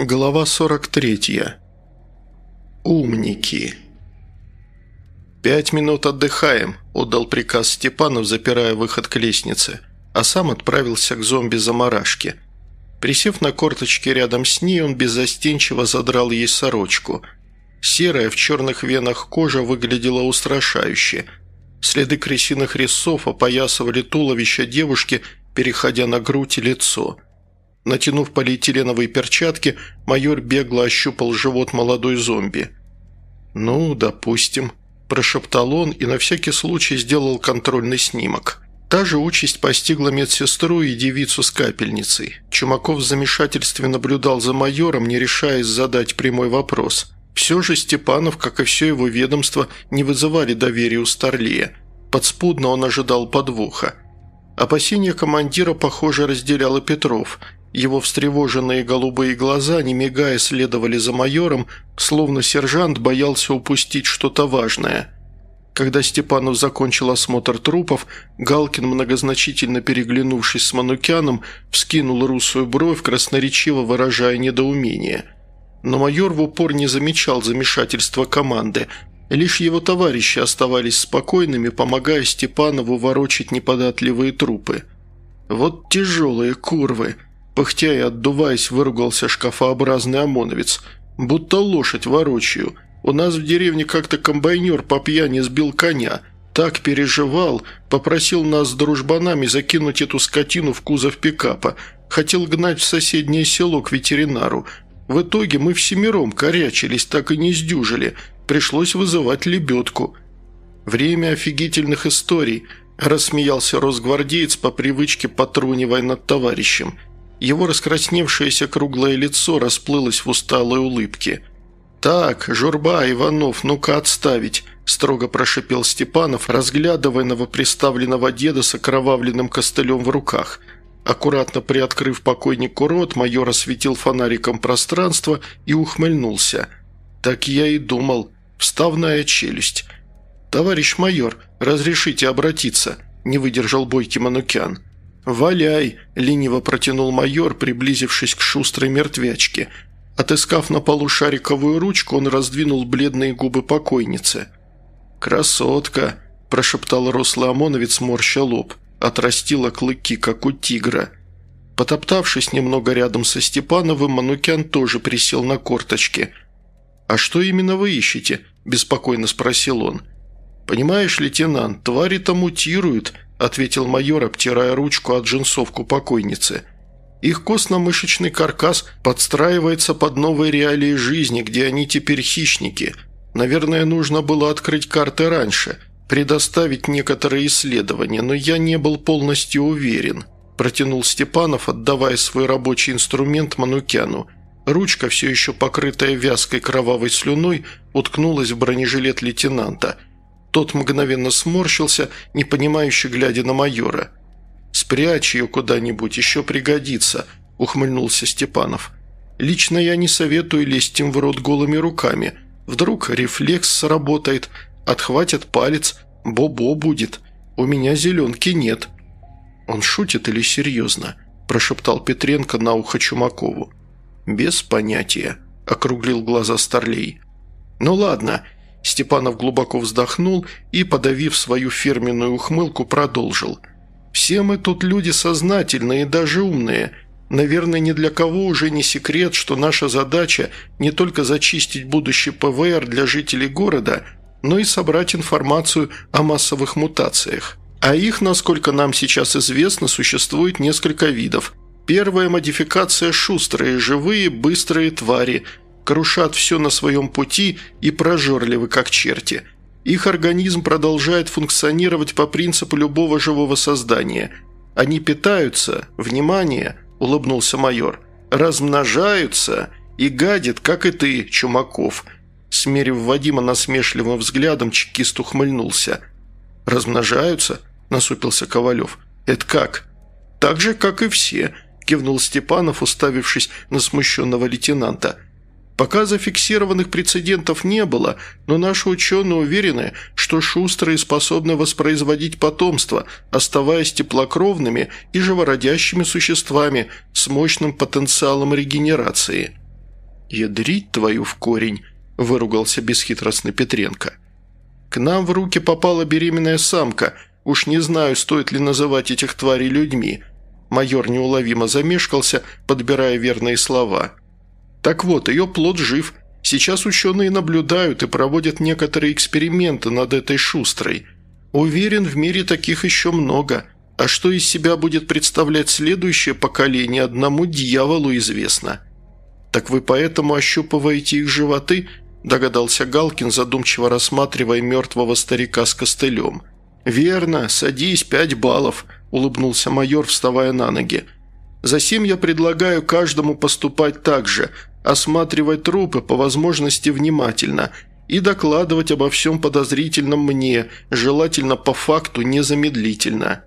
Глава 43. Умники. «Пять минут отдыхаем», – отдал приказ Степанов, запирая выход к лестнице, а сам отправился к зомби-замарашке. Присев на корточки рядом с ней, он беззастенчиво задрал ей сорочку. Серая в черных венах кожа выглядела устрашающе. Следы крысиных резцов опоясывали туловище девушки, переходя на грудь и лицо – Натянув полиэтиленовые перчатки, майор бегло ощупал живот молодой зомби. «Ну, допустим», – прошептал он и на всякий случай сделал контрольный снимок. Та же участь постигла медсестру и девицу с капельницей. Чумаков в замешательстве наблюдал за майором, не решаясь задать прямой вопрос. Все же Степанов, как и все его ведомство, не вызывали доверия у Старлея. Подспудно он ожидал подвоха. Опасения командира, похоже, разделял и Петров – его встревоженные голубые глаза, не мигая, следовали за майором, словно сержант боялся упустить что-то важное. Когда Степанов закончил осмотр трупов, Галкин, многозначительно переглянувшись с Манукяном, вскинул русую бровь, красноречиво выражая недоумение. Но майор в упор не замечал замешательства команды. Лишь его товарищи оставались спокойными, помогая Степанову ворочать неподатливые трупы. «Вот тяжелые курвы!» Пыхтя и отдуваясь, выругался шкафообразный ОМОНовец. «Будто лошадь ворочаю. У нас в деревне как-то комбайнер по пьяни сбил коня. Так переживал, попросил нас с дружбанами закинуть эту скотину в кузов пикапа. Хотел гнать в соседнее село к ветеринару. В итоге мы всемиром корячились, так и не сдюжили. Пришлось вызывать лебедку». «Время офигительных историй», – рассмеялся росгвардеец по привычке потрунивая над товарищем – его раскрасневшееся круглое лицо расплылось в усталой улыбке. «Так, журба, Иванов, ну-ка отставить!» – строго прошипел Степанов, разглядывая новоприставленного деда с окровавленным костылем в руках. Аккуратно приоткрыв покойнику рот, майор осветил фонариком пространство и ухмыльнулся. «Так я и думал. Вставная челюсть. Товарищ майор, разрешите обратиться?» – не выдержал бойкий Манукян. «Валяй!» – лениво протянул майор, приблизившись к шустрой мертвячке. Отыскав на полу шариковую ручку, он раздвинул бледные губы покойницы. «Красотка!» – прошептал рослый ОМОНовец, морща лоб. Отрастила клыки, как у тигра. Потоптавшись немного рядом со Степановым, Манукян тоже присел на корточки. «А что именно вы ищете?» – беспокойно спросил он. «Понимаешь, лейтенант, твари-то мутируют», – ответил майор, обтирая ручку от джинсовку покойницы. «Их костно-мышечный каркас подстраивается под новые реалии жизни, где они теперь хищники. Наверное, нужно было открыть карты раньше, предоставить некоторые исследования, но я не был полностью уверен», – протянул Степанов, отдавая свой рабочий инструмент Манукяну. Ручка, все еще покрытая вязкой кровавой слюной, уткнулась в бронежилет лейтенанта – тот мгновенно сморщился, непонимающе глядя на майора. «Спрячь ее куда-нибудь, еще пригодится», – ухмыльнулся Степанов. «Лично я не советую лезть им в рот голыми руками. Вдруг рефлекс сработает, отхватят палец, бобо будет. У меня зеленки нет». «Он шутит или серьезно?» – прошептал Петренко на ухо Чумакову. «Без понятия», – округлил глаза Старлей. «Ну ладно, Степанов глубоко вздохнул и, подавив свою фирменную ухмылку, продолжил. «Все мы тут люди сознательные и даже умные. Наверное, ни для кого уже не секрет, что наша задача не только зачистить будущий ПВР для жителей города, но и собрать информацию о массовых мутациях. А их, насколько нам сейчас известно, существует несколько видов. Первая модификация – шустрые, живые, быстрые твари – крушат все на своем пути и прожорливы, как черти. Их организм продолжает функционировать по принципу любого живого создания. Они питаются, внимание, улыбнулся майор, размножаются и гадят, как и ты, Чумаков. Смерив Вадима насмешливым взглядом, чекист ухмыльнулся. «Размножаются?» – насупился Ковалев. «Это как?» «Так же, как и все», – кивнул Степанов, уставившись на смущенного лейтенанта – Пока зафиксированных прецедентов не было, но наши ученые уверены, что шустрые способны воспроизводить потомство, оставаясь теплокровными и живородящими существами с мощным потенциалом регенерации. «Ядрить твою в корень!» – выругался бесхитростный Петренко. «К нам в руки попала беременная самка. Уж не знаю, стоит ли называть этих тварей людьми». Майор неуловимо замешкался, подбирая верные слова. «Так вот, ее плод жив. Сейчас ученые наблюдают и проводят некоторые эксперименты над этой шустрой. Уверен, в мире таких еще много. А что из себя будет представлять следующее поколение, одному дьяволу известно». «Так вы поэтому ощупываете их животы?» – догадался Галкин, задумчиво рассматривая мертвого старика с костылем. «Верно, садись, пять баллов», – улыбнулся майор, вставая на ноги. «Засим я предлагаю каждому поступать так же, осматривать трупы по возможности внимательно и докладывать обо всем подозрительном мне, желательно по факту незамедлительно».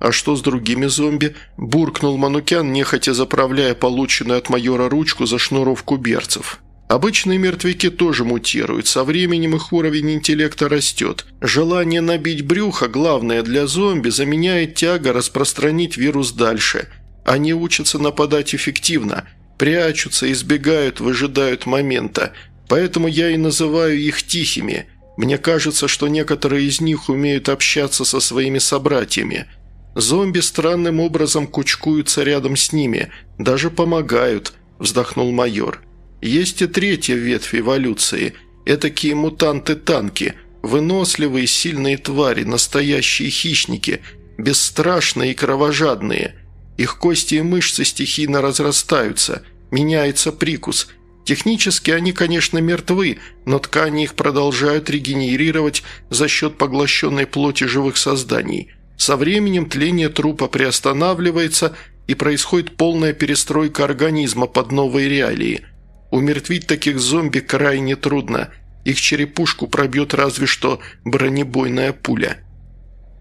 «А что с другими зомби?» – буркнул Манукян, нехотя заправляя полученную от майора ручку за шнуровку берцев. Обычные мертвяки тоже мутируют, со временем их уровень интеллекта растет. Желание набить брюхо, главное для зомби, заменяет тяга распространить вирус дальше. Они учатся нападать эффективно, прячутся, избегают, выжидают момента. Поэтому я и называю их тихими. Мне кажется, что некоторые из них умеют общаться со своими собратьями – Зомби странным образом кучкуются рядом с ними, даже помогают», – вздохнул майор. «Есть и третья ветвь эволюции. Этакие мутанты-танки, выносливые сильные твари, настоящие хищники, бесстрашные и кровожадные. Их кости и мышцы стихийно разрастаются, меняется прикус. Технически они, конечно, мертвы, но ткани их продолжают регенерировать за счет поглощенной плоти живых созданий». Со временем тление трупа приостанавливается и происходит полная перестройка организма под новые реалии. Умертвить таких зомби крайне трудно. Их черепушку пробьет разве что бронебойная пуля.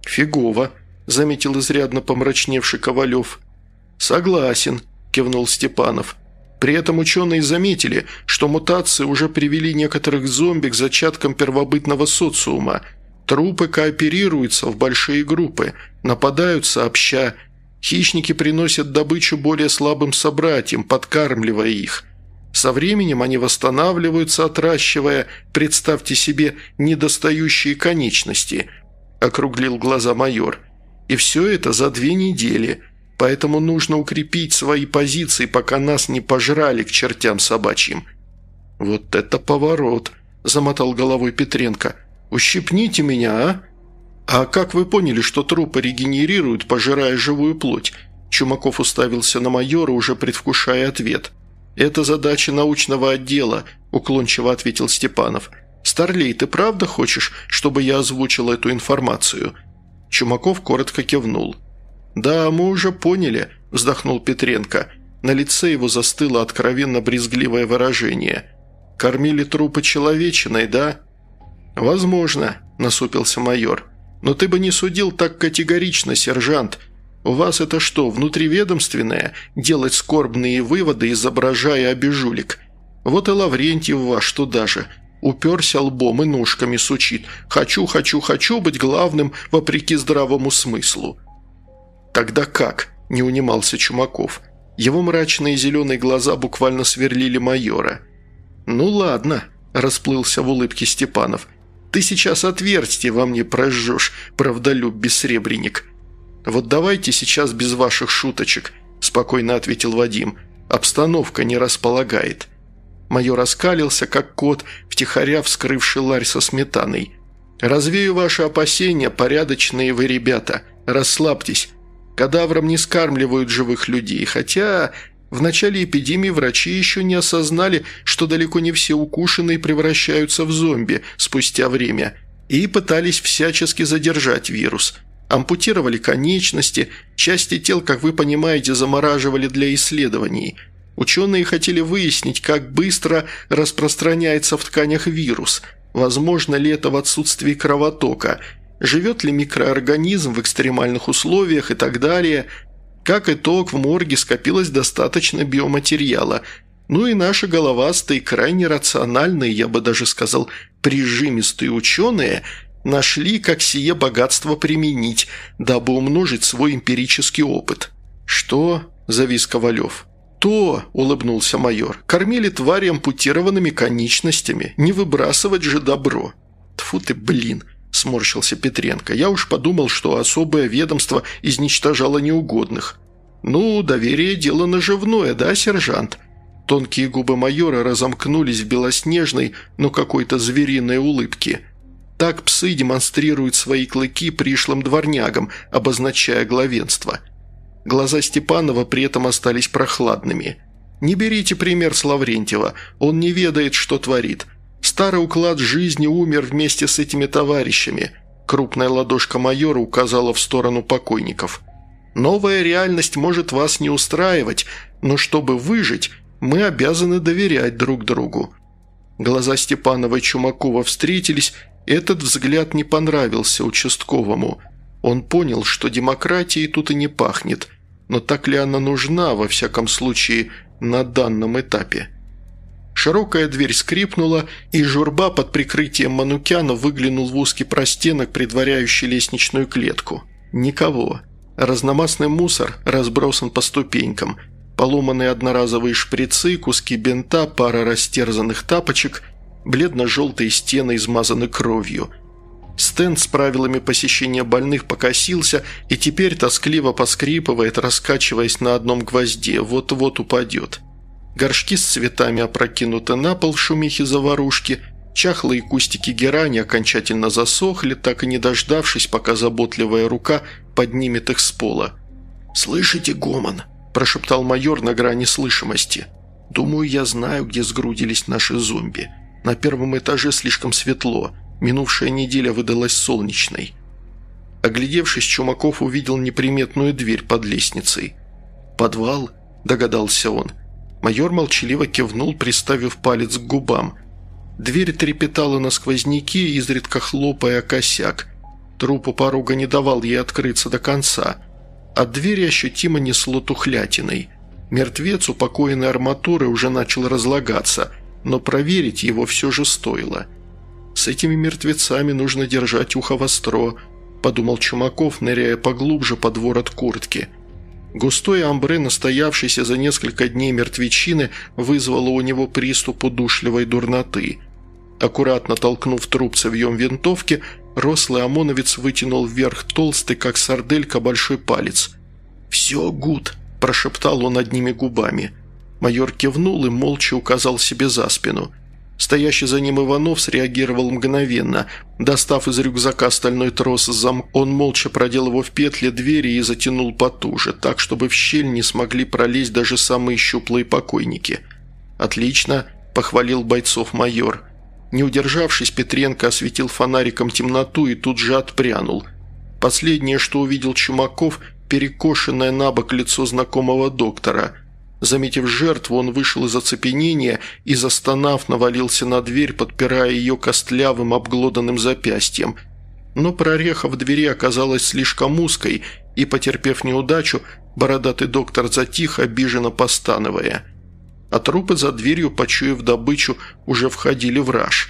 «Фигово», – заметил изрядно помрачневший Ковалев. «Согласен», – кивнул Степанов. При этом ученые заметили, что мутации уже привели некоторых зомби к зачаткам первобытного социума – Трупы кооперируются в большие группы, нападают сообща. Хищники приносят добычу более слабым собратьям, подкармливая их. Со временем они восстанавливаются, отращивая, представьте себе, недостающие конечности, округлил глаза майор. И все это за две недели, поэтому нужно укрепить свои позиции, пока нас не пожрали к чертям собачьим. «Вот это поворот!» – замотал головой Петренко. «Ущипните меня, а?» «А как вы поняли, что трупы регенерируют, пожирая живую плоть?» Чумаков уставился на майора, уже предвкушая ответ. «Это задача научного отдела», – уклончиво ответил Степанов. «Старлей, ты правда хочешь, чтобы я озвучил эту информацию?» Чумаков коротко кивнул. «Да, мы уже поняли», – вздохнул Петренко. На лице его застыло откровенно брезгливое выражение. «Кормили трупы человечиной, да?» «Возможно», – насупился майор. «Но ты бы не судил так категорично, сержант. У вас это что, внутриведомственное? Делать скорбные выводы, изображая обижулик? Вот и Лаврентьев ваш туда же. Уперся лбом и ножками сучит. «Хочу, хочу, хочу быть главным, вопреки здравому смыслу». «Тогда как?» – не унимался Чумаков. Его мрачные зеленые глаза буквально сверлили майора. «Ну ладно», – расплылся в улыбке Степанов. Ты сейчас отверстие во мне прожжешь, правдолюб бессребренник». «Вот давайте сейчас без ваших шуточек», – спокойно ответил Вадим. «Обстановка не располагает». Майор раскалился, как кот, втихаря вскрывший ларь со сметаной. «Развею ваши опасения, порядочные вы ребята. Расслабьтесь. Кадаврам не скармливают живых людей, хотя в начале эпидемии врачи еще не осознали, что далеко не все укушенные превращаются в зомби спустя время, и пытались всячески задержать вирус. Ампутировали конечности, части тел, как вы понимаете, замораживали для исследований. Ученые хотели выяснить, как быстро распространяется в тканях вирус, возможно ли это в отсутствии кровотока, живет ли микроорганизм в экстремальных условиях и так далее – как итог, в морге скопилось достаточно биоматериала, ну и наши головастые, крайне рациональные, я бы даже сказал, прижимистые ученые нашли, как сие богатство применить, дабы умножить свой эмпирический опыт. «Что?» – завис Ковалев. то», – улыбнулся майор, – «кормили твари ампутированными конечностями. Не выбрасывать же добро». «Тьфу ты, блин», – сморщился Петренко. «Я уж подумал, что особое ведомство изничтожало неугодных». «Ну, доверие – дело наживное, да, сержант?» Тонкие губы майора разомкнулись в белоснежной, но какой-то звериной улыбке. Так псы демонстрируют свои клыки пришлым дворнягам, обозначая главенство. Глаза Степанова при этом остались прохладными. «Не берите пример с Лаврентьева, он не ведает, что творит. Старый уклад жизни умер вместе с этими товарищами». Крупная ладошка майора указала в сторону покойников. «Новая реальность может вас не устраивать, но чтобы выжить, мы обязаны доверять друг другу». Глаза Степанова и Чумакова встретились, этот взгляд не понравился участковому. Он понял, что демократии тут и не пахнет, но так ли она нужна, во всяком случае, на данном этапе? Широкая дверь скрипнула, и журба под прикрытием Манукяна выглянул в узкий простенок, предваряющий лестничную клетку. Никого. Разномастный мусор разбросан по ступенькам – поломанные одноразовые шприцы, куски бинта, пара растерзанных тапочек, бледно-желтые стены измазаны кровью. Стенд с правилами посещения больных покосился и теперь тоскливо поскрипывает, раскачиваясь на одном гвозде, вот-вот упадет. Горшки с цветами опрокинуты на пол в шумихе заварушки, чахлые кустики герани окончательно засохли, так и не дождавшись, пока заботливая рука поднимет их с пола. «Слышите гомон?» – прошептал майор на грани слышимости. «Думаю, я знаю, где сгрудились наши зомби. На первом этаже слишком светло. Минувшая неделя выдалась солнечной». Оглядевшись, Чумаков увидел неприметную дверь под лестницей. «Подвал?» – догадался он. Майор молчаливо кивнул, приставив палец к губам. Дверь трепетала на сквозняки, изредка хлопая косяк. Труп у порога не давал ей открыться до конца – от двери ощутимо несло тухлятиной. Мертвец, упокоенный арматурой, уже начал разлагаться, но проверить его все же стоило. «С этими мертвецами нужно держать ухо востро», – подумал Чумаков, ныряя поглубже под ворот куртки. Густой амбре, настоявшийся за несколько дней мертвечины, вызвало у него приступ удушливой дурноты. Аккуратно толкнув труп цевьем винтовки, Рослый ОМОНовец вытянул вверх толстый, как сарделька, большой палец. «Все, гуд», – прошептал он одними губами. Майор кивнул и молча указал себе за спину. Стоящий за ним Иванов среагировал мгновенно. Достав из рюкзака стальной трос с зам, он молча продел его в петли двери и затянул потуже, так, чтобы в щель не смогли пролезть даже самые щуплые покойники. «Отлично», – похвалил бойцов майор – не удержавшись, Петренко осветил фонариком темноту и тут же отпрянул. Последнее, что увидел Чумаков, перекошенное на бок лицо знакомого доктора. Заметив жертву, он вышел из оцепенения и, застонав, навалился на дверь, подпирая ее костлявым обглоданным запястьем. Но прореха в двери оказалась слишком узкой, и, потерпев неудачу, бородатый доктор затих, обиженно постановая – а трупы за дверью, почуяв добычу, уже входили в раж.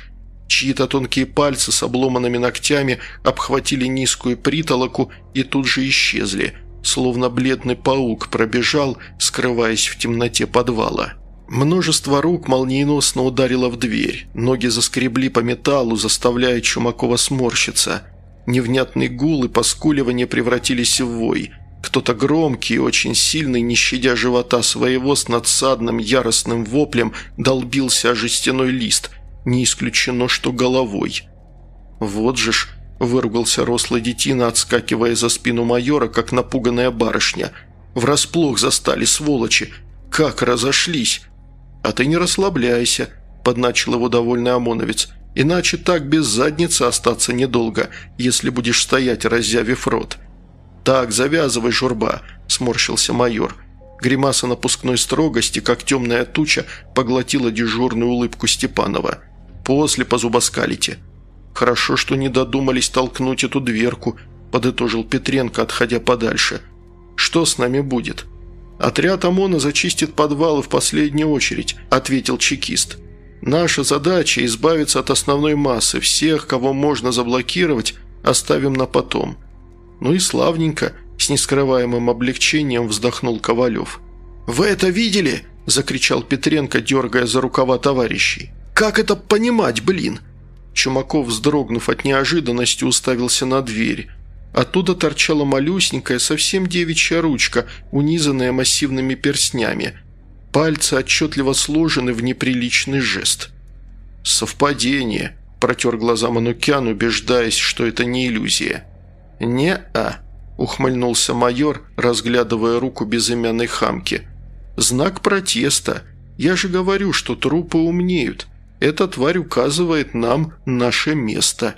Чьи-то тонкие пальцы с обломанными ногтями обхватили низкую притолоку и тут же исчезли, словно бледный паук пробежал, скрываясь в темноте подвала. Множество рук молниеносно ударило в дверь, ноги заскребли по металлу, заставляя Чумакова сморщиться. Невнятный гул и поскуливание превратились в вой – кто-то громкий и очень сильный, не щадя живота своего, с надсадным яростным воплем долбился о жестяной лист, не исключено, что головой. «Вот же ж!» – выругался рослый детина, отскакивая за спину майора, как напуганная барышня. «Врасплох застали, сволочи! Как разошлись!» «А ты не расслабляйся», – подначил его довольный ОМОНовец. «Иначе так без задницы остаться недолго, если будешь стоять, разъявив рот». «Так, завязывай, журба», – сморщился майор. Гримаса напускной строгости, как темная туча, поглотила дежурную улыбку Степанова. «После позубоскалите». «Хорошо, что не додумались толкнуть эту дверку», – подытожил Петренко, отходя подальше. «Что с нами будет?» «Отряд ОМОНа зачистит подвалы в последнюю очередь», – ответил чекист. «Наша задача – избавиться от основной массы. Всех, кого можно заблокировать, оставим на потом. «Ну и славненько», – с нескрываемым облегчением вздохнул Ковалев. «Вы это видели?» – закричал Петренко, дергая за рукава товарищей. «Как это понимать, блин?» Чумаков, вздрогнув от неожиданности, уставился на дверь. Оттуда торчала малюсенькая, совсем девичья ручка, унизанная массивными перстнями. Пальцы отчетливо сложены в неприличный жест. «Совпадение», – протер глаза Манукян, убеждаясь, что это не иллюзия. «Не-а», – ухмыльнулся майор, разглядывая руку безымянной хамки. «Знак протеста. Я же говорю, что трупы умнеют. Эта тварь указывает нам наше место».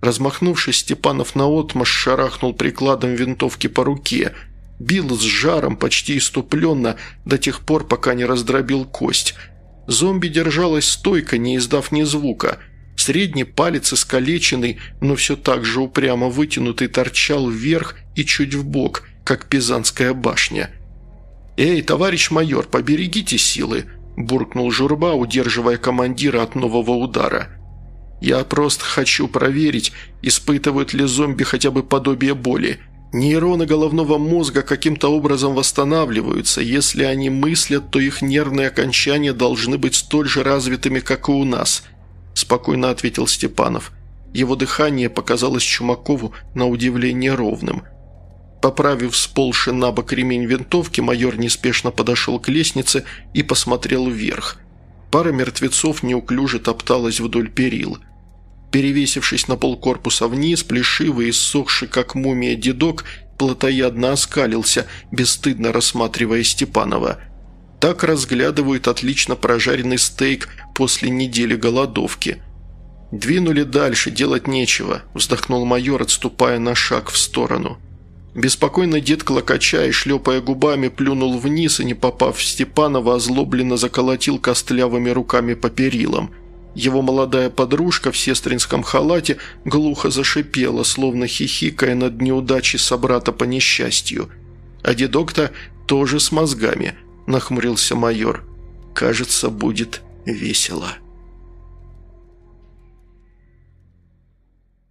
Размахнувшись, Степанов наотмашь шарахнул прикладом винтовки по руке. Бил с жаром, почти иступленно, до тех пор, пока не раздробил кость. Зомби держалась стойко, не издав ни звука. Средний палец искалеченный, но все так же упрямо вытянутый, торчал вверх и чуть вбок, как Пизанская башня. «Эй, товарищ майор, поберегите силы!» – буркнул Журба, удерживая командира от нового удара. «Я просто хочу проверить, испытывают ли зомби хотя бы подобие боли. Нейроны головного мозга каким-то образом восстанавливаются. Если они мыслят, то их нервные окончания должны быть столь же развитыми, как и у нас», – спокойно ответил Степанов. Его дыхание показалось Чумакову на удивление ровным. Поправив сползший на бок ремень винтовки, майор неспешно подошел к лестнице и посмотрел вверх. Пара мертвецов неуклюже топталась вдоль перил – Перевесившись на полкорпуса вниз, плешивый и ссохший, как мумия дедок, плотоядно оскалился, бесстыдно рассматривая Степанова. Так разглядывают отлично прожаренный стейк после недели голодовки. «Двинули дальше, делать нечего», – вздохнул майор, отступая на шаг в сторону. Беспокойно дед Клокочай, шлепая губами, плюнул вниз и, не попав в Степанова, озлобленно заколотил костлявыми руками по перилам – его молодая подружка в сестринском халате глухо зашипела, словно хихикая над неудачей собрата по несчастью. А дедок-то тоже с мозгами, нахмурился майор. «Кажется, будет весело».